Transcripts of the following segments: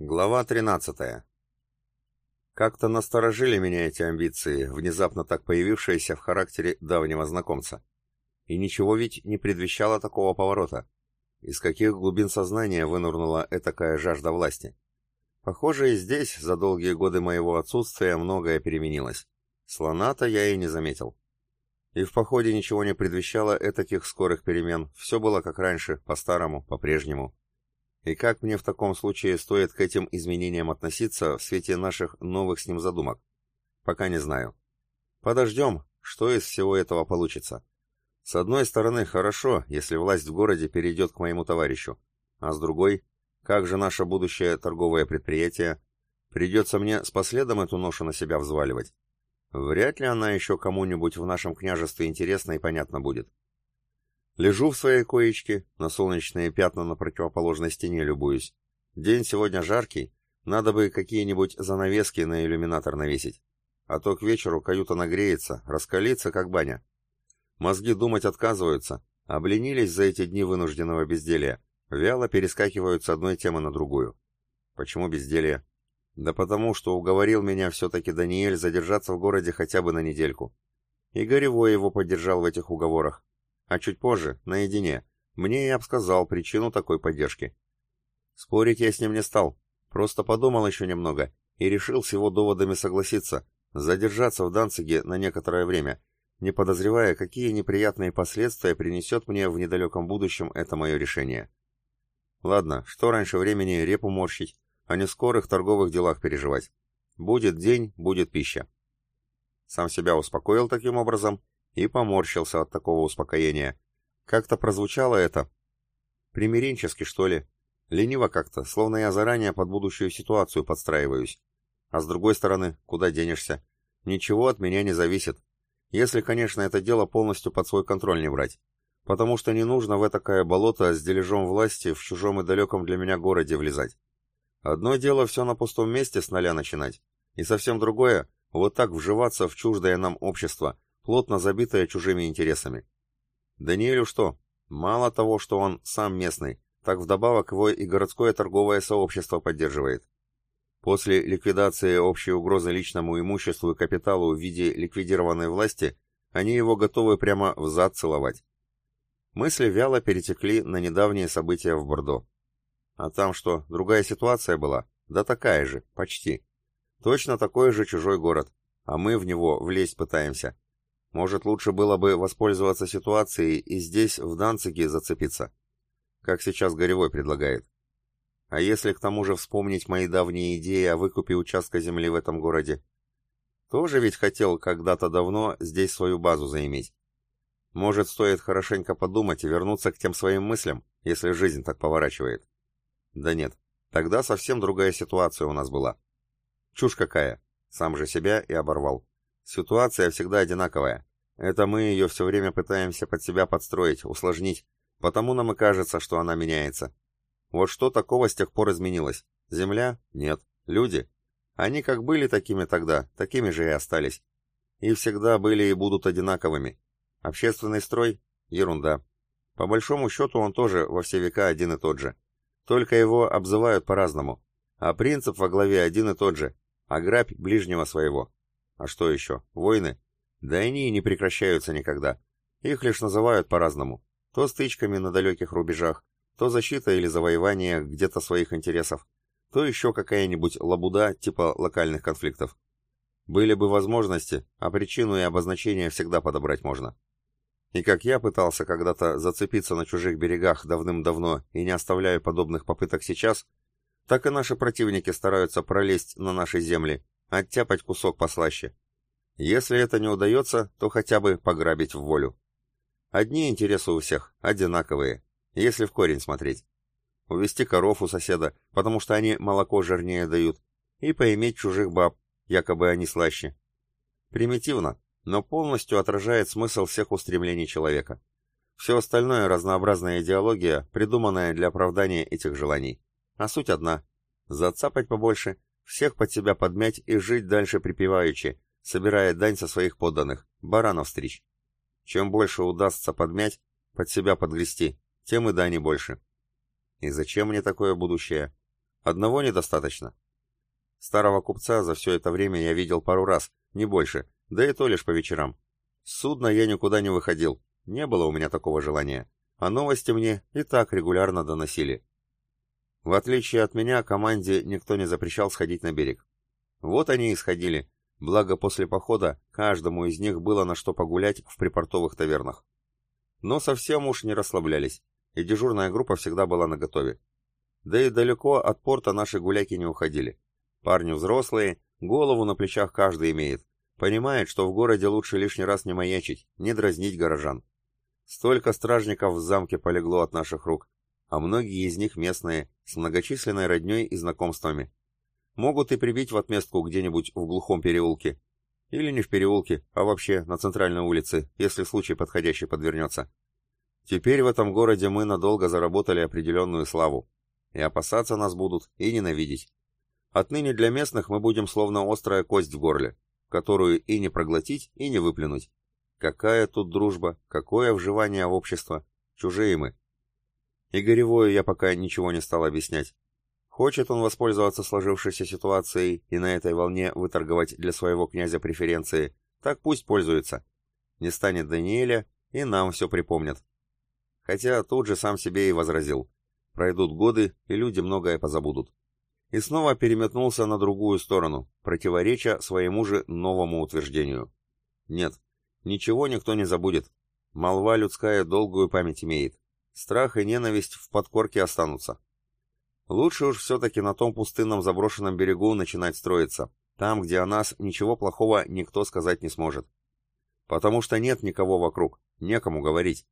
Глава 13. Как-то насторожили меня эти амбиции, внезапно так появившиеся в характере давнего знакомца. И ничего ведь не предвещало такого поворота. Из каких глубин сознания вынурнула этакая жажда власти? Похоже, и здесь за долгие годы моего отсутствия многое переменилось. Слона-то я и не заметил. И в походе ничего не предвещало этаких скорых перемен. Все было как раньше, по-старому, по-прежнему. И как мне в таком случае стоит к этим изменениям относиться в свете наших новых с ним задумок? Пока не знаю. Подождем, что из всего этого получится. С одной стороны, хорошо, если власть в городе перейдет к моему товарищу. А с другой, как же наше будущее торговое предприятие? Придется мне с последом эту ношу на себя взваливать. Вряд ли она еще кому-нибудь в нашем княжестве интересна и понятна будет. Лежу в своей коечке, на солнечные пятна на противоположной стене любуюсь. День сегодня жаркий, надо бы какие-нибудь занавески на иллюминатор навесить. А то к вечеру каюта нагреется, раскалится, как баня. Мозги думать отказываются, обленились за эти дни вынужденного безделия, вяло перескакивают с одной темы на другую. Почему безделье? Да потому, что уговорил меня все-таки Даниэль задержаться в городе хотя бы на недельку. И Горевой его поддержал в этих уговорах а чуть позже, наедине, мне и обсказал причину такой поддержки. Спорить я с ним не стал, просто подумал еще немного и решил с его доводами согласиться, задержаться в Данциге на некоторое время, не подозревая, какие неприятные последствия принесет мне в недалеком будущем это мое решение. Ладно, что раньше времени репу морщить, а не скорых торговых делах переживать. Будет день, будет пища. Сам себя успокоил таким образом и поморщился от такого успокоения. Как-то прозвучало это. Примиренчески, что ли? Лениво как-то, словно я заранее под будущую ситуацию подстраиваюсь. А с другой стороны, куда денешься? Ничего от меня не зависит. Если, конечно, это дело полностью под свой контроль не брать. Потому что не нужно в этакое болото с дележом власти в чужом и далеком для меня городе влезать. Одно дело все на пустом месте с нуля начинать, и совсем другое — вот так вживаться в чуждое нам общество, плотно забитая чужими интересами. Даниэлю что? Мало того, что он сам местный, так вдобавок его и городское торговое сообщество поддерживает. После ликвидации общей угрозы личному имуществу и капиталу в виде ликвидированной власти, они его готовы прямо в зад целовать. Мысли вяло перетекли на недавние события в Бордо. А там что, другая ситуация была? Да такая же, почти. Точно такой же чужой город, а мы в него влезть пытаемся. Может, лучше было бы воспользоваться ситуацией и здесь, в Данциге, зацепиться? Как сейчас Горевой предлагает. А если к тому же вспомнить мои давние идеи о выкупе участка земли в этом городе? Тоже ведь хотел когда-то давно здесь свою базу заиметь. Может, стоит хорошенько подумать и вернуться к тем своим мыслям, если жизнь так поворачивает? Да нет, тогда совсем другая ситуация у нас была. Чушь какая. Сам же себя и оборвал. Ситуация всегда одинаковая. Это мы ее все время пытаемся под себя подстроить, усложнить, потому нам и кажется, что она меняется. Вот что такого с тех пор изменилось? Земля? Нет. Люди? Они как были такими тогда, такими же и остались. И всегда были и будут одинаковыми. Общественный строй? Ерунда. По большому счету он тоже во все века один и тот же. Только его обзывают по-разному. А принцип во главе один и тот же. Ограбь ближнего своего. А что еще? Войны? Да они и не прекращаются никогда. Их лишь называют по-разному. То стычками на далеких рубежах, то защита или завоевание где-то своих интересов, то еще какая-нибудь лабуда типа локальных конфликтов. Были бы возможности, а причину и обозначение всегда подобрать можно. И как я пытался когда-то зацепиться на чужих берегах давным-давно и не оставляю подобных попыток сейчас, так и наши противники стараются пролезть на наши земли, оттяпать кусок послаще. Если это не удается, то хотя бы пограбить в волю. Одни интересы у всех, одинаковые, если в корень смотреть. Увести коров у соседа, потому что они молоко жирнее дают, и поиметь чужих баб, якобы они слаще. Примитивно, но полностью отражает смысл всех устремлений человека. Все остальное разнообразная идеология, придуманная для оправдания этих желаний. А суть одна – зацапать побольше, всех под себя подмять и жить дальше припеваючи, собирая дань со своих подданных, баранов стричь. Чем больше удастся подмять, под себя подгрести, тем и дани больше. И зачем мне такое будущее? Одного недостаточно. Старого купца за все это время я видел пару раз, не больше, да и то лишь по вечерам. С судна я никуда не выходил, не было у меня такого желания, а новости мне и так регулярно доносили. В отличие от меня, команде никто не запрещал сходить на берег. Вот они и сходили, благо после похода каждому из них было на что погулять в припортовых тавернах. Но совсем уж не расслаблялись, и дежурная группа всегда была наготове. Да и далеко от порта наши гуляки не уходили. Парни взрослые, голову на плечах каждый имеет. Понимает, что в городе лучше лишний раз не маячить, не дразнить горожан. Столько стражников в замке полегло от наших рук, а многие из них местные, с многочисленной родней и знакомствами. Могут и прибить в отместку где-нибудь в глухом переулке. Или не в переулке, а вообще на центральной улице, если случай подходящий подвернется. Теперь в этом городе мы надолго заработали определенную славу. И опасаться нас будут, и ненавидеть. Отныне для местных мы будем словно острая кость в горле, которую и не проглотить, и не выплюнуть. Какая тут дружба, какое вживание в общество. Чужие мы. И Горевою я пока ничего не стал объяснять. Хочет он воспользоваться сложившейся ситуацией и на этой волне выторговать для своего князя преференции, так пусть пользуется. Не станет Даниэля, и нам все припомнят. Хотя тут же сам себе и возразил. Пройдут годы, и люди многое позабудут. И снова переметнулся на другую сторону, противореча своему же новому утверждению. Нет, ничего никто не забудет. Молва людская долгую память имеет. Страх и ненависть в подкорке останутся. Лучше уж все-таки на том пустынном заброшенном берегу начинать строиться, там, где о нас ничего плохого никто сказать не сможет. Потому что нет никого вокруг, некому говорить.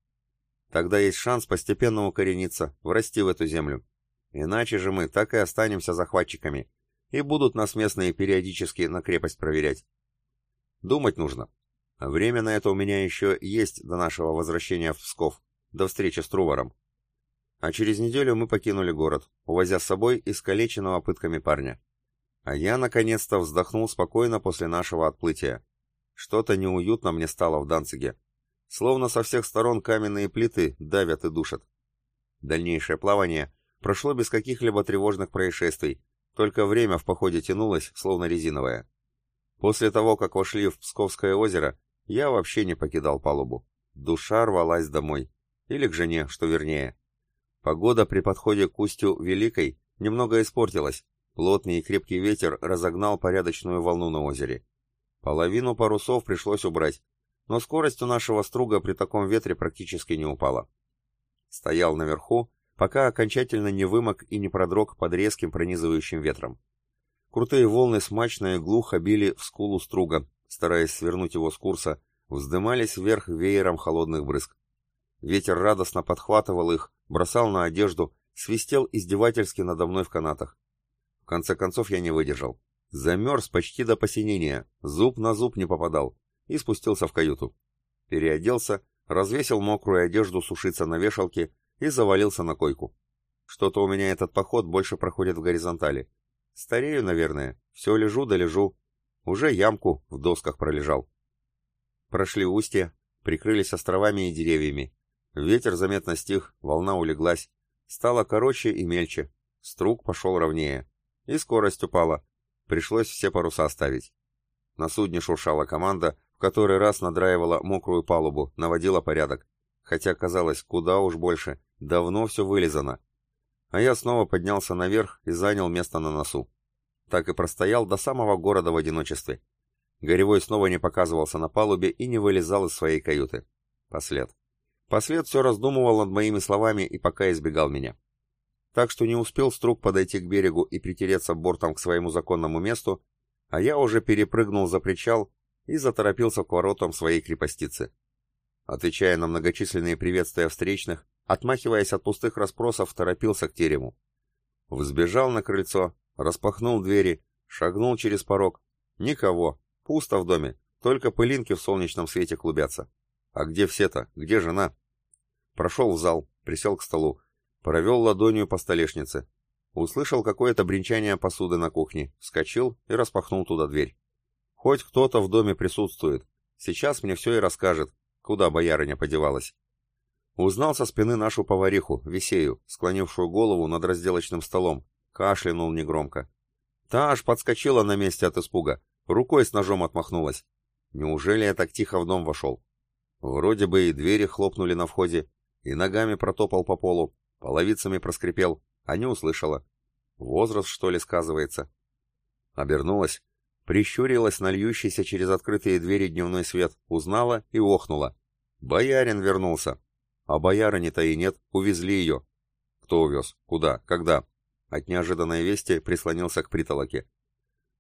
Тогда есть шанс постепенно укорениться, врасти в эту землю. Иначе же мы так и останемся захватчиками, и будут нас местные периодически на крепость проверять. Думать нужно. Время на это у меня еще есть до нашего возвращения в Псков, до встречи с Трувором. А через неделю мы покинули город, увозя с собой искалеченного пытками парня. А я, наконец-то, вздохнул спокойно после нашего отплытия. Что-то неуютно мне стало в Данциге. Словно со всех сторон каменные плиты давят и душат. Дальнейшее плавание прошло без каких-либо тревожных происшествий, только время в походе тянулось, словно резиновое. После того, как вошли в Псковское озеро, я вообще не покидал палубу. Душа рвалась домой. Или к жене, что вернее. Погода при подходе к устью Великой немного испортилась. Плотный и крепкий ветер разогнал порядочную волну на озере. Половину парусов пришлось убрать, но скорость у нашего струга при таком ветре практически не упала. Стоял наверху, пока окончательно не вымок и не продрог под резким пронизывающим ветром. Крутые волны смачно и глухо били в скулу струга, стараясь свернуть его с курса, вздымались вверх веером холодных брызг. Ветер радостно подхватывал их, бросал на одежду, свистел издевательски надо мной в канатах. В конце концов я не выдержал. Замерз почти до посинения, зуб на зуб не попадал, и спустился в каюту. Переоделся, развесил мокрую одежду сушиться на вешалке и завалился на койку. Что-то у меня этот поход больше проходит в горизонтали. Старею, наверное, все лежу да лежу. Уже ямку в досках пролежал. Прошли устья, прикрылись островами и деревьями. Ветер заметно стих, волна улеглась. Стало короче и мельче. Струк пошел ровнее. И скорость упала. Пришлось все паруса оставить. На судне шуршала команда, в который раз надраивала мокрую палубу, наводила порядок. Хотя казалось, куда уж больше, давно все вылизано. А я снова поднялся наверх и занял место на носу. Так и простоял до самого города в одиночестве. Горевой снова не показывался на палубе и не вылезал из своей каюты. Послед. Послед все раздумывал над моими словами и пока избегал меня. Так что не успел Струк подойти к берегу и притереться бортом к своему законному месту, а я уже перепрыгнул за причал и заторопился к воротам своей крепостицы. Отвечая на многочисленные приветствия встречных, отмахиваясь от пустых расспросов, торопился к терему. Взбежал на крыльцо, распахнул двери, шагнул через порог. Никого, пусто в доме, только пылинки в солнечном свете клубятся. А где все-то? Где жена? Прошел в зал, присел к столу, провел ладонью по столешнице. Услышал какое-то бренчание посуды на кухне, вскочил и распахнул туда дверь. Хоть кто-то в доме присутствует. Сейчас мне все и расскажет, куда боярыня подевалась. Узнал со спины нашу повариху, Весею, склонившую голову над разделочным столом, кашлянул негромко. Та аж подскочила на месте от испуга, рукой с ножом отмахнулась. Неужели я так тихо в дом вошел? Вроде бы и двери хлопнули на входе, и ногами протопал по полу, половицами проскрипел, а не услышала. Возраст, что ли, сказывается? Обернулась, прищурилась на льющийся через открытые двери дневной свет, узнала и охнула. Боярин вернулся. А боярыни-то и нет, увезли ее. Кто увез? Куда? Когда? От неожиданной вести прислонился к притолоке.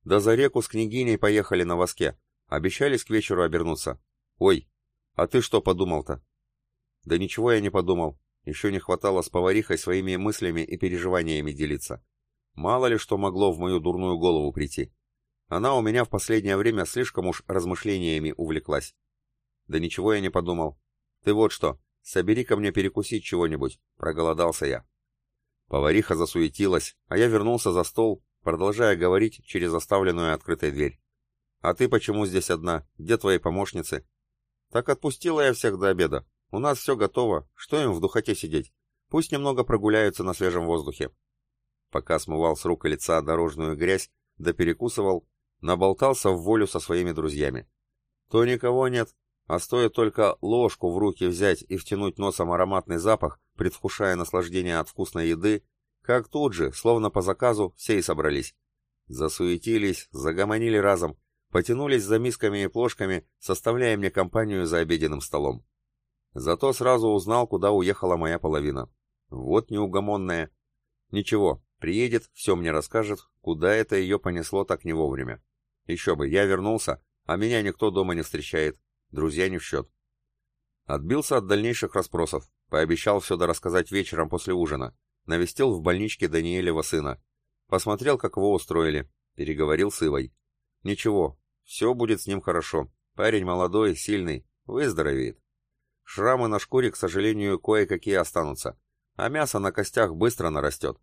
Да за реку с княгиней поехали на воске. Обещались к вечеру обернуться. Ой, а ты что подумал-то? Да ничего я не подумал. Еще не хватало с поварихой своими мыслями и переживаниями делиться. Мало ли что могло в мою дурную голову прийти. Она у меня в последнее время слишком уж размышлениями увлеклась. Да ничего я не подумал. Ты вот что, собери ко мне перекусить чего-нибудь. Проголодался я. Повариха засуетилась, а я вернулся за стол, продолжая говорить через оставленную открытой дверь. «А ты почему здесь одна? Где твои помощницы?» «Так отпустила я всех до обеда. У нас все готово. Что им в духоте сидеть? Пусть немного прогуляются на свежем воздухе». Пока смывал с рук и лица дорожную грязь, да перекусывал, наболтался в волю со своими друзьями. То никого нет, а стоит только ложку в руки взять и втянуть носом ароматный запах, предвкушая наслаждение от вкусной еды, как тут же, словно по заказу, все и собрались. Засуетились, загомонили разом, потянулись за мисками и плошками, составляя мне компанию за обеденным столом. Зато сразу узнал, куда уехала моя половина. Вот неугомонная. Ничего, приедет, все мне расскажет, куда это ее понесло так не вовремя. Еще бы, я вернулся, а меня никто дома не встречает. Друзья не в счет. Отбился от дальнейших расспросов, пообещал все дорассказать вечером после ужина, навестил в больничке Даниэлева сына, посмотрел, как его устроили, переговорил с Ивой. Ничего, все будет с ним хорошо. Парень молодой, сильный, выздоровеет. Шрамы на шкуре, к сожалению, кое-какие останутся, а мясо на костях быстро нарастет.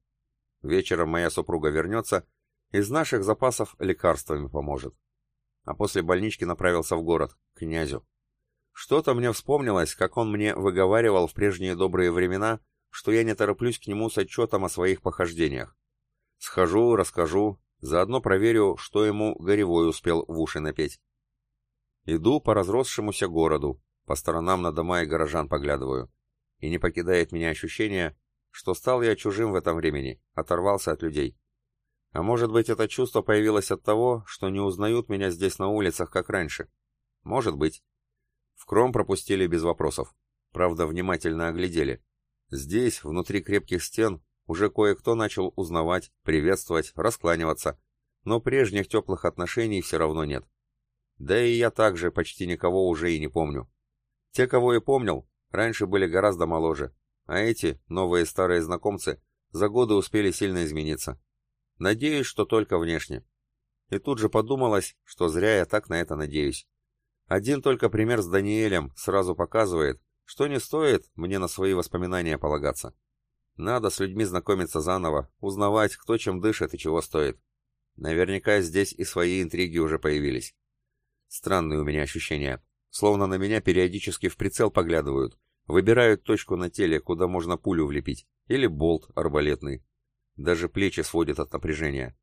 Вечером моя супруга вернется, из наших запасов лекарствами поможет а после больнички направился в город, к князю. Что-то мне вспомнилось, как он мне выговаривал в прежние добрые времена, что я не тороплюсь к нему с отчетом о своих похождениях. Схожу, расскажу, заодно проверю, что ему горевой успел в уши напеть. Иду по разросшемуся городу, по сторонам на дома и горожан поглядываю, и не покидает меня ощущение, что стал я чужим в этом времени, оторвался от людей. А может быть, это чувство появилось от того, что не узнают меня здесь на улицах, как раньше? Может быть. В Кром пропустили без вопросов. Правда, внимательно оглядели. Здесь, внутри крепких стен, уже кое-кто начал узнавать, приветствовать, раскланиваться. Но прежних теплых отношений все равно нет. Да и я также почти никого уже и не помню. Те, кого я помнил, раньше были гораздо моложе, а эти, новые старые знакомцы, за годы успели сильно измениться. Надеюсь, что только внешне. И тут же подумалось, что зря я так на это надеюсь. Один только пример с Даниэлем сразу показывает, что не стоит мне на свои воспоминания полагаться. Надо с людьми знакомиться заново, узнавать, кто чем дышит и чего стоит. Наверняка здесь и свои интриги уже появились. Странные у меня ощущения. Словно на меня периодически в прицел поглядывают, выбирают точку на теле, куда можно пулю влепить, или болт арбалетный. Даже плечи сводят от напряжения.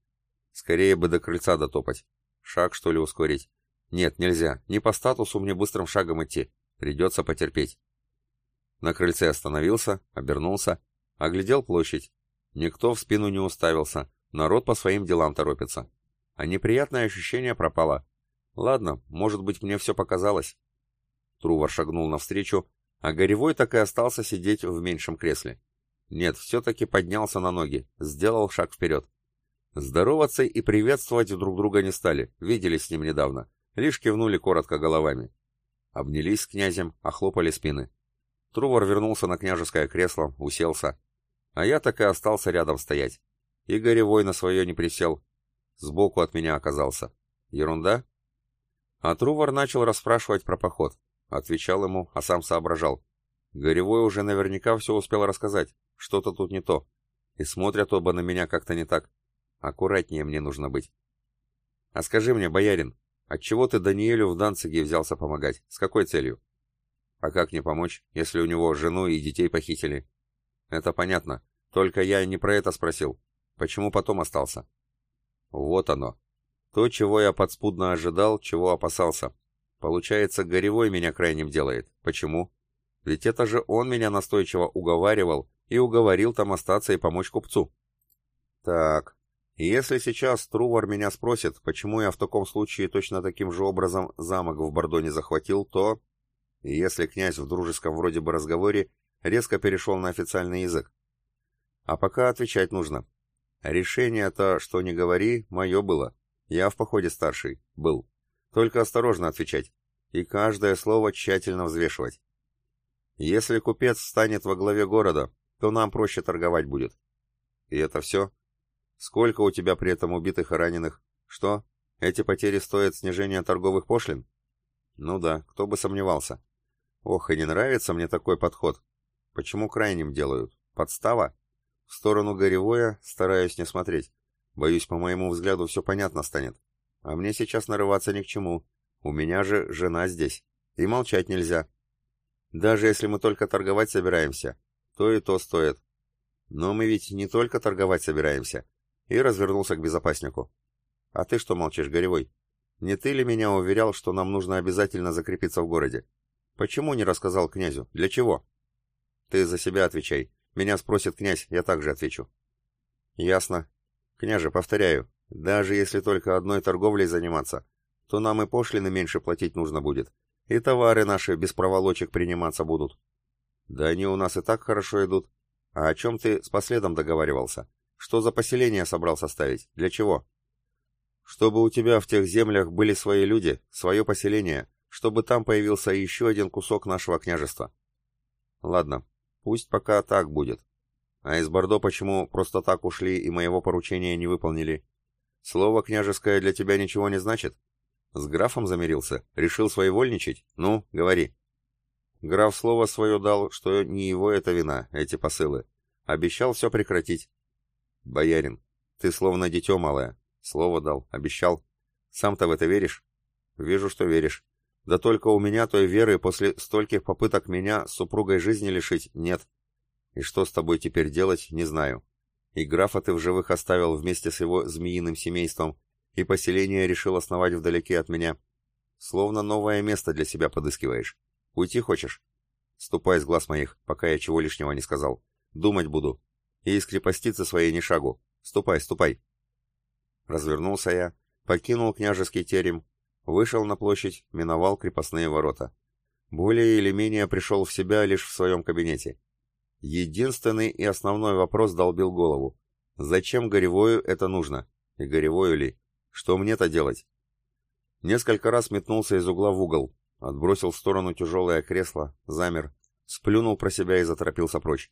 Скорее бы до крыльца дотопать. Шаг, что ли, ускорить? Нет, нельзя. Не по статусу мне быстрым шагом идти. Придется потерпеть. На крыльце остановился, обернулся, оглядел площадь. Никто в спину не уставился. Народ по своим делам торопится. А неприятное ощущение пропало. Ладно, может быть, мне все показалось. Трувор шагнул навстречу, а Горевой так и остался сидеть в меньшем кресле. Нет, все-таки поднялся на ноги, сделал шаг вперед. Здороваться и приветствовать друг друга не стали, виделись с ним недавно, лишь кивнули коротко головами. Обнялись с князем, охлопали спины. Трувор вернулся на княжеское кресло, уселся. А я так и остался рядом стоять. И горевой на свое не присел. Сбоку от меня оказался. Ерунда? А Трувор начал расспрашивать про поход. Отвечал ему, а сам соображал. Горевой уже наверняка все успел рассказать. Что-то тут не то. И смотрят оба на меня как-то не так. Аккуратнее мне нужно быть. А скажи мне, боярин, отчего ты Даниэлю в Данциге взялся помогать? С какой целью? А как не помочь, если у него жену и детей похитили? Это понятно. Только я не про это спросил. Почему потом остался? Вот оно. То, чего я подспудно ожидал, чего опасался. Получается, Горевой меня крайним делает. Почему? Ведь это же он меня настойчиво уговаривал и уговорил там остаться и помочь купцу. Так, если сейчас Трувор меня спросит, почему я в таком случае точно таким же образом замок в Бордоне захватил, то... Если князь в дружеском вроде бы разговоре резко перешел на официальный язык. А пока отвечать нужно. Решение-то, что не говори, мое было. Я в походе старший. Был. Только осторожно отвечать. И каждое слово тщательно взвешивать. Если купец станет во главе города, то нам проще торговать будет. И это все? Сколько у тебя при этом убитых и раненых? Что? Эти потери стоят снижения торговых пошлин? Ну да, кто бы сомневался. Ох, и не нравится мне такой подход. Почему крайним делают? Подстава? В сторону Горевоя стараюсь не смотреть. Боюсь, по моему взгляду, все понятно станет. А мне сейчас нарываться ни к чему. У меня же жена здесь. И молчать нельзя. Даже если мы только торговать собираемся, то и то стоит. Но мы ведь не только торговать собираемся. И развернулся к безопаснику. А ты что молчишь, Горевой? Не ты ли меня уверял, что нам нужно обязательно закрепиться в городе? Почему не рассказал князю? Для чего? Ты за себя отвечай. Меня спросит князь, я также отвечу. Ясно. Княже, повторяю, даже если только одной торговлей заниматься, то нам и пошлины меньше платить нужно будет, и товары наши без проволочек приниматься будут. Да они у нас и так хорошо идут. А о чем ты с последом договаривался? Что за поселение собрался ставить? Для чего? Чтобы у тебя в тех землях были свои люди, свое поселение, чтобы там появился еще один кусок нашего княжества. Ладно, пусть пока так будет. А из Бордо почему просто так ушли и моего поручения не выполнили? Слово княжеское для тебя ничего не значит? С графом замирился? Решил своевольничать? Ну, говори. Граф слово свое дал, что не его это вина, эти посылы. Обещал все прекратить. Боярин, ты словно дитё малое. Слово дал, обещал. Сам-то в это веришь? Вижу, что веришь. Да только у меня той веры после стольких попыток меня с супругой жизни лишить нет. И что с тобой теперь делать, не знаю. И графа ты в живых оставил вместе с его змеиным семейством, и поселение решил основать вдалеке от меня. Словно новое место для себя подыскиваешь. Уйти хочешь? Ступай с глаз моих, пока я чего лишнего не сказал. Думать буду. И из крепостицы своей не шагу. Ступай, ступай. Развернулся я, покинул княжеский терем, вышел на площадь, миновал крепостные ворота. Более или менее пришел в себя лишь в своем кабинете. Единственный и основной вопрос долбил голову. Зачем Горевою это нужно? И Горевою ли? Что мне-то делать? Несколько раз метнулся из угла в угол, отбросил в сторону тяжелое кресло, замер, сплюнул про себя и заторопился прочь.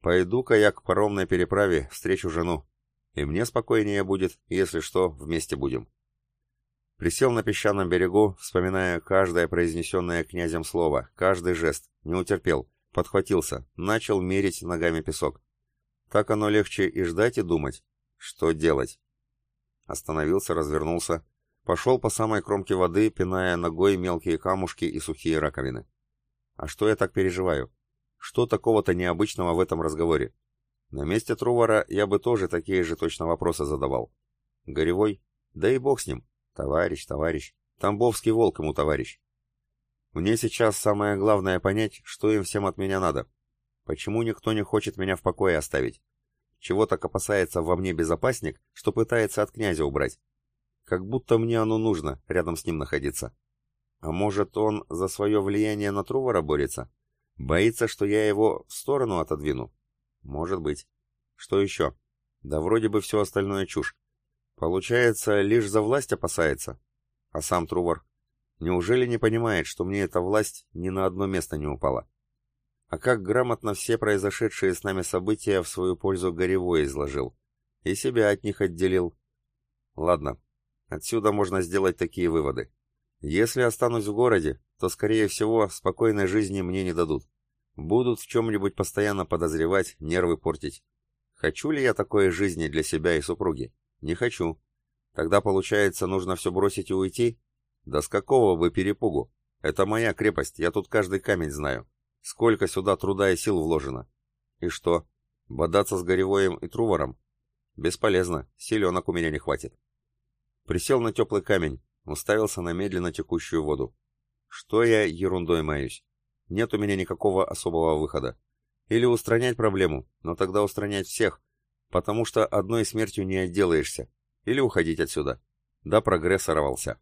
Пойду-ка я к паромной переправе, встречу жену. И мне спокойнее будет, если что, вместе будем. Присел на песчаном берегу, вспоминая каждое произнесенное князем слово, каждый жест, не утерпел, подхватился, начал мерить ногами песок. Так оно легче и ждать, и думать. Что делать? Остановился, развернулся, пошел по самой кромке воды, пиная ногой мелкие камушки и сухие раковины. А что я так переживаю? Что такого-то необычного в этом разговоре? На месте Трувора я бы тоже такие же точно вопросы задавал. Горевой? Да и бог с ним. Товарищ, товарищ. Тамбовский волк ему товарищ. Мне сейчас самое главное понять, что им всем от меня надо. Почему никто не хочет меня в покое оставить? Чего так опасается во мне безопасник, что пытается от князя убрать? Как будто мне оно нужно, рядом с ним находиться. А может, он за свое влияние на Трувора борется? Боится, что я его в сторону отодвину? Может быть. Что еще? Да вроде бы все остальное чушь. Получается, лишь за власть опасается. А сам Трувор? Неужели не понимает, что мне эта власть ни на одно место не упала? а как грамотно все произошедшие с нами события в свою пользу горевой изложил. И себя от них отделил. Ладно, отсюда можно сделать такие выводы. Если останусь в городе, то, скорее всего, спокойной жизни мне не дадут. Будут в чем-нибудь постоянно подозревать, нервы портить. Хочу ли я такой жизни для себя и супруги? Не хочу. Тогда, получается, нужно все бросить и уйти? Да с какого бы перепугу? Это моя крепость, я тут каждый камень знаю. Сколько сюда труда и сил вложено. И что, бодаться с Горевоем и Трувором? Бесполезно, силенок у меня не хватит. Присел на теплый камень, уставился на медленно текущую воду. Что я ерундой маюсь? Нет у меня никакого особого выхода. Или устранять проблему, но тогда устранять всех, потому что одной смертью не отделаешься. Или уходить отсюда. Да прогресс сорвался.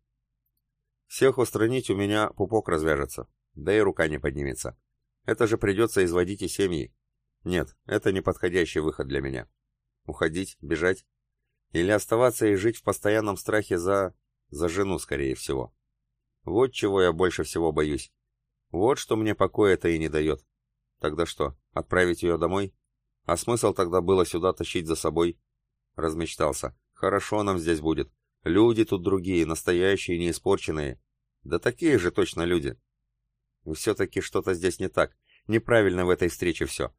Всех устранить у меня пупок развяжется, да и рука не поднимется. Это же придется изводить и семьи. Нет, это не подходящий выход для меня. Уходить, бежать? Или оставаться и жить в постоянном страхе за... за жену, скорее всего. Вот чего я больше всего боюсь. Вот что мне покоя-то и не дает. Тогда что, отправить ее домой? А смысл тогда было сюда тащить за собой? Размечтался. Хорошо нам здесь будет. Люди тут другие, настоящие, не испорченные. Да такие же точно люди. Все-таки что-то здесь не так. Неправильно в этой встрече все.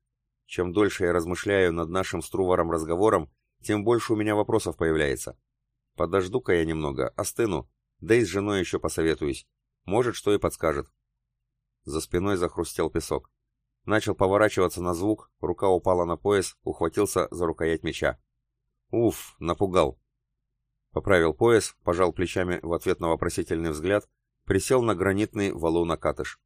Чем дольше я размышляю над нашим с Труваром разговором, тем больше у меня вопросов появляется. Подожду-ка я немного, остыну, да и с женой еще посоветуюсь. Может, что и подскажет. За спиной захрустел песок. Начал поворачиваться на звук, рука упала на пояс, ухватился за рукоять меча. Уф, напугал. Поправил пояс, пожал плечами в ответ на вопросительный взгляд, присел на гранитный валун-накатыш.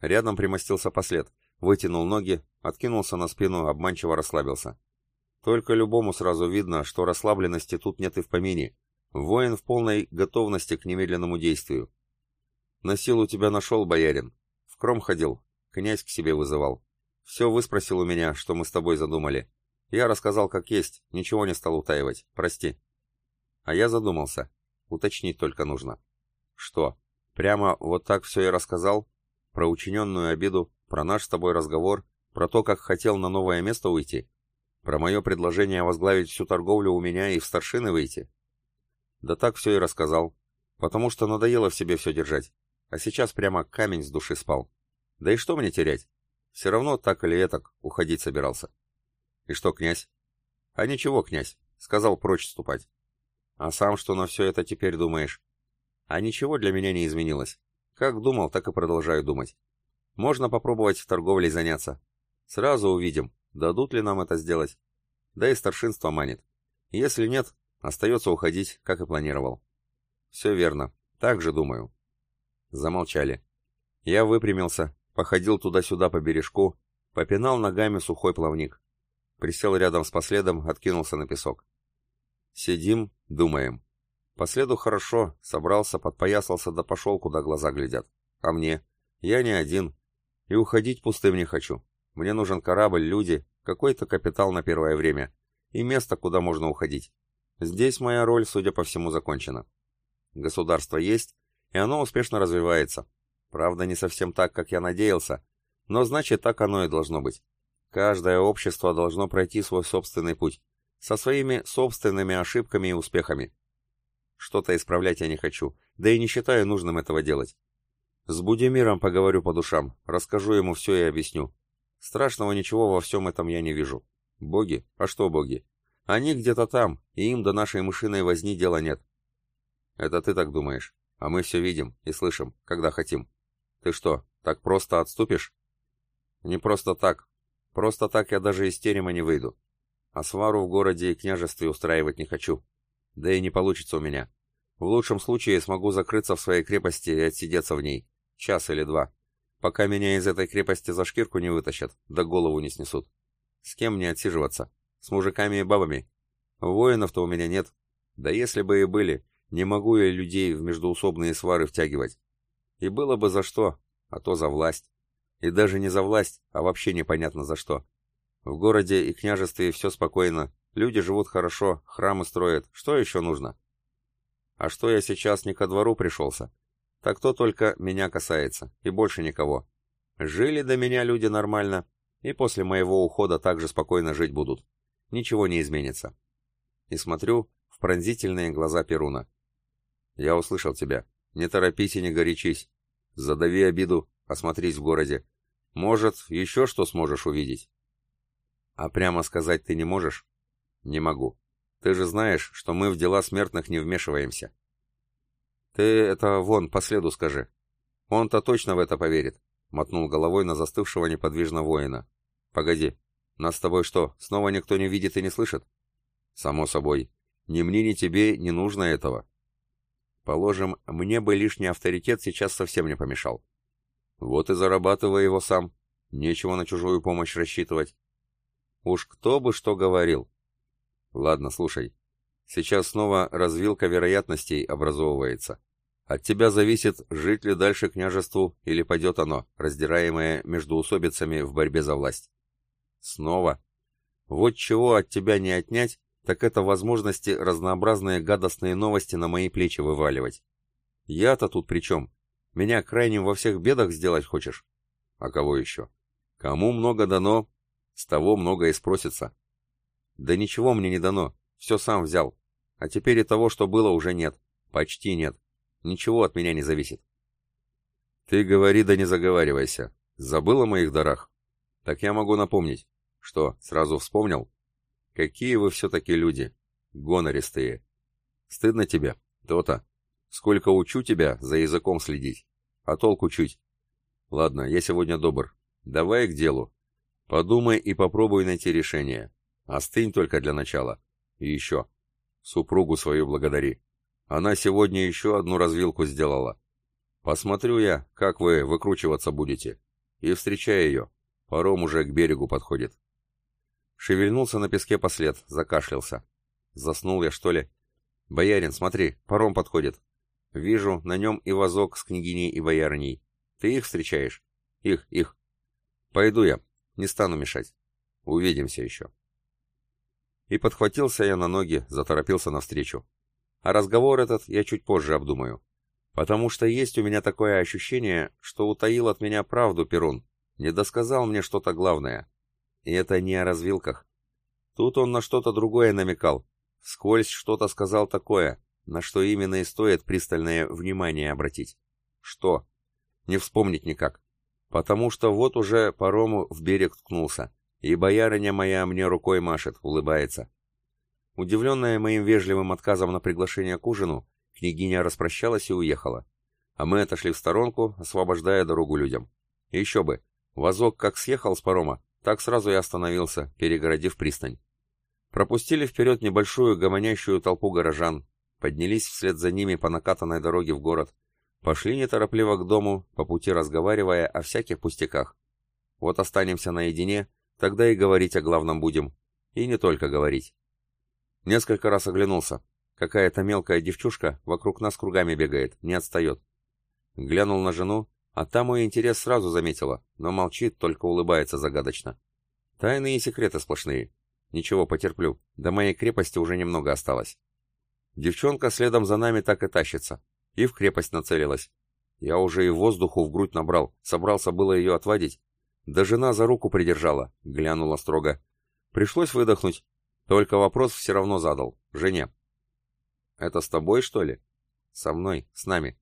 Рядом примостился послед, вытянул ноги, откинулся на спину, обманчиво расслабился. Только любому сразу видно, что расслабленности тут нет и в помине, Воин в полной готовности к немедленному действию. На силу тебя нашел, боярин. В кром ходил, князь к себе вызывал. Все выспросил у меня, что мы с тобой задумали. Я рассказал как есть, ничего не стал утаивать, прости. А я задумался. Уточнить только нужно. Что, прямо вот так все и рассказал? Про учиненную обиду, про наш с тобой разговор, про то, как хотел на новое место уйти? Про мое предложение возглавить всю торговлю у меня и в старшины выйти? Да так все и рассказал. Потому что надоело в себе все держать. А сейчас прямо камень с души спал. Да и что мне терять? Все равно так или этак уходить собирался. И что, князь? А ничего, князь. Сказал прочь ступать. А сам что на все это теперь думаешь? А ничего для меня не изменилось. Как думал, так и продолжаю думать. Можно попробовать торговлей заняться. Сразу увидим, дадут ли нам это сделать. Да и старшинство манит. Если нет, Остается уходить, как и планировал. Все верно. Так же думаю. Замолчали. Я выпрямился, походил туда-сюда по бережку, попинал ногами сухой плавник. Присел рядом с последом, откинулся на песок. Сидим, думаем. Последу хорошо, собрался, подпоясался да пошел, куда глаза глядят. А мне? Я не один. И уходить пустым не хочу. Мне нужен корабль, люди, какой-то капитал на первое время. И место, куда можно уходить. Здесь моя роль, судя по всему, закончена. Государство есть, и оно успешно развивается. Правда, не совсем так, как я надеялся, но значит, так оно и должно быть. Каждое общество должно пройти свой собственный путь, со своими собственными ошибками и успехами. Что-то исправлять я не хочу, да и не считаю нужным этого делать. С Будимиром поговорю по душам, расскажу ему все и объясню. Страшного ничего во всем этом я не вижу. Боги? А что боги? Они где-то там, и им до нашей мышиной возни дела нет. Это ты так думаешь, а мы все видим и слышим, когда хотим. Ты что, так просто отступишь? Не просто так. Просто так я даже из терема не выйду. А свару в городе и княжестве устраивать не хочу. Да и не получится у меня. В лучшем случае смогу закрыться в своей крепости и отсидеться в ней. Час или два. Пока меня из этой крепости за шкирку не вытащат, да голову не снесут. С кем мне отсиживаться? С мужиками и бабами. Воинов-то у меня нет. Да если бы и были, не могу я людей в междуусобные свары втягивать. И было бы за что, а то за власть. И даже не за власть, а вообще непонятно за что. В городе и княжестве все спокойно, люди живут хорошо, храмы строят, что еще нужно? А что я сейчас не ко двору пришелся? Так то только меня касается, и больше никого. Жили до меня люди нормально, и после моего ухода также спокойно жить будут ничего не изменится. И смотрю в пронзительные глаза Перуна. Я услышал тебя. Не торопись и не горячись. Задави обиду, осмотрись в городе. Может, еще что сможешь увидеть. А прямо сказать ты не можешь? Не могу. Ты же знаешь, что мы в дела смертных не вмешиваемся. Ты это вон по следу скажи. Он-то точно в это поверит, мотнул головой на застывшего неподвижно воина. Погоди, нас с тобой что, снова никто не видит и не слышит? Само собой. Ни мне, ни тебе не нужно этого. Положим, мне бы лишний авторитет сейчас совсем не помешал. Вот и зарабатывай его сам. Нечего на чужую помощь рассчитывать. Уж кто бы что говорил. Ладно, слушай. Сейчас снова развилка вероятностей образовывается. От тебя зависит, жить ли дальше княжеству или падет оно, раздираемое между усобицами в борьбе за власть. Снова. Вот чего от тебя не отнять, так это возможности разнообразные гадостные новости на мои плечи вываливать. Я-то тут при чем? Меня крайним во всех бедах сделать хочешь? А кого еще? Кому много дано, с того много и спросится. Да ничего мне не дано, все сам взял. А теперь и того, что было, уже нет. Почти нет. Ничего от меня не зависит. Ты говори да не заговаривайся. Забыл о моих дарах? Так я могу напомнить. Что, сразу вспомнил? Какие вы все-таки люди. Гонористые. Стыдно тебе? То-то. Сколько учу тебя за языком следить. А толку чуть. Ладно, я сегодня добр. Давай к делу. Подумай и попробуй найти решение. Остынь только для начала. И еще. Супругу свою благодари. Она сегодня еще одну развилку сделала. Посмотрю я, как вы выкручиваться будете. И встречай ее. Паром уже к берегу подходит. Шевельнулся на песке послед, закашлялся. Заснул я, что ли? Боярин, смотри, паром подходит. Вижу, на нем и вазок с княгиней и боярней. Ты их встречаешь? Их, их. Пойду я, не стану мешать. Увидимся еще. И подхватился я на ноги, заторопился навстречу. А разговор этот я чуть позже обдумаю. Потому что есть у меня такое ощущение, что утаил от меня правду Перун, не досказал мне что-то главное. И это не о развилках. Тут он на что-то другое намекал. Скользь что-то сказал такое, на что именно и стоит пристальное внимание обратить. Что? Не вспомнить никак. Потому что вот уже парому в берег ткнулся, и боярыня моя мне рукой машет, улыбается. Удивленная моим вежливым отказом на приглашение к ужину, княгиня распрощалась и уехала. А мы отошли в сторонку, освобождая дорогу людям. Еще бы, вазок как съехал с парома, так сразу и остановился, перегородив пристань. Пропустили вперед небольшую гомонящую толпу горожан, поднялись вслед за ними по накатанной дороге в город, пошли неторопливо к дому, по пути разговаривая о всяких пустяках. Вот останемся наедине, тогда и говорить о главном будем. И не только говорить. Несколько раз оглянулся. Какая-то мелкая девчушка вокруг нас кругами бегает, не отстает. Глянул на жену, а та мой интерес сразу заметила, но молчит, только улыбается загадочно. Тайные и секреты сплошные. Ничего, потерплю. До моей крепости уже немного осталось. Девчонка следом за нами так и тащится. И в крепость нацелилась. Я уже и воздуху в грудь набрал, собрался было ее отводить. Да жена за руку придержала, глянула строго. Пришлось выдохнуть. Только вопрос все равно задал. Жене. «Это с тобой, что ли?» «Со мной, с нами».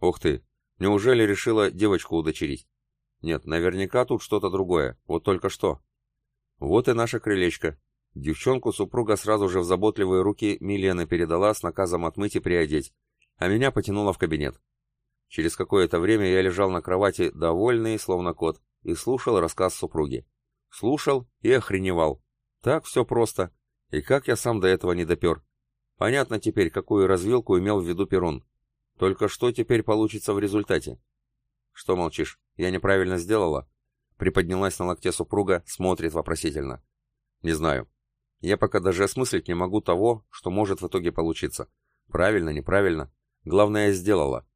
«Ух ты, Неужели решила девочку удочерить? Нет, наверняка тут что-то другое. Вот только что. Вот и наша крылечко. Девчонку супруга сразу же в заботливые руки Милены передала с наказом отмыть и приодеть, а меня потянула в кабинет. Через какое-то время я лежал на кровати, довольный, словно кот, и слушал рассказ супруги. Слушал и охреневал. Так все просто. И как я сам до этого не допер. Понятно теперь, какую развилку имел в виду Перун. Только что теперь получится в результате? Что молчишь? Я неправильно сделала? Приподнялась на локте супруга, смотрит вопросительно. Не знаю. Я пока даже осмыслить не могу того, что может в итоге получиться. Правильно, неправильно. Главное, сделала.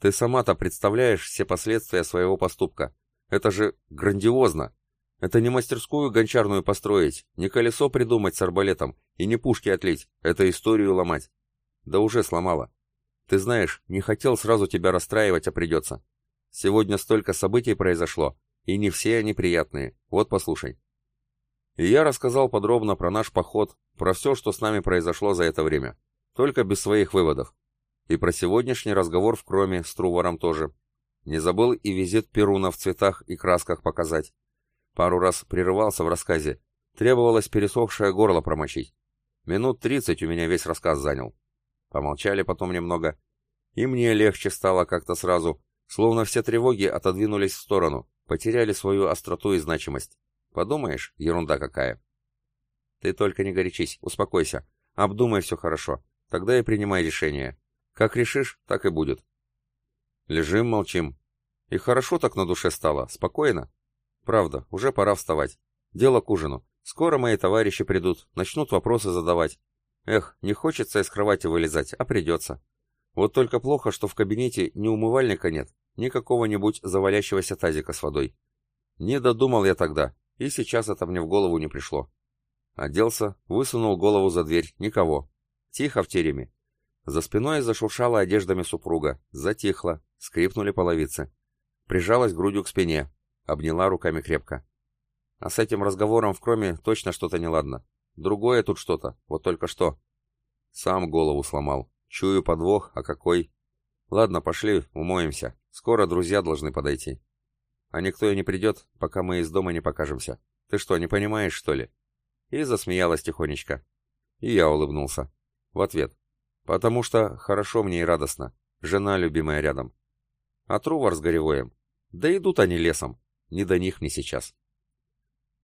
Ты сама-то представляешь все последствия своего поступка. Это же грандиозно. Это не мастерскую гончарную построить, не колесо придумать с арбалетом и не пушки отлить. Это историю ломать. Да уже сломала. Ты знаешь, не хотел сразу тебя расстраивать, а придется. Сегодня столько событий произошло, и не все они приятные. Вот послушай. И я рассказал подробно про наш поход, про все, что с нами произошло за это время. Только без своих выводов. И про сегодняшний разговор в Кроме с Труваром тоже. Не забыл и визит Перуна в цветах и красках показать. Пару раз прерывался в рассказе. Требовалось пересохшее горло промочить. Минут тридцать у меня весь рассказ занял. Помолчали потом немного. И мне легче стало как-то сразу, словно все тревоги отодвинулись в сторону, потеряли свою остроту и значимость. Подумаешь, ерунда какая. Ты только не горячись, успокойся. Обдумай все хорошо, тогда и принимай решение. Как решишь, так и будет. Лежим, молчим. И хорошо так на душе стало, спокойно. Правда, уже пора вставать. Дело к ужину. Скоро мои товарищи придут, начнут вопросы задавать. Эх, не хочется из кровати вылезать, а придется. Вот только плохо, что в кабинете ни умывальника нет, ни какого-нибудь завалящегося тазика с водой. Не додумал я тогда, и сейчас это мне в голову не пришло. Оделся, высунул голову за дверь, никого. Тихо в тереме. За спиной зашуршала одеждами супруга, затихла, скрипнули половицы. Прижалась грудью к спине, обняла руками крепко. А с этим разговором в кроме точно что-то неладно. Другое тут что-то, вот только что. Сам голову сломал. Чую подвох, а какой? Ладно, пошли, умоемся. Скоро друзья должны подойти. А никто и не придет, пока мы из дома не покажемся. Ты что, не понимаешь, что ли? И засмеялась тихонечко. И я улыбнулся. В ответ. Потому что хорошо мне и радостно. Жена любимая рядом. А Трувор с Горевоем. Да идут они лесом. Не до них мне сейчас.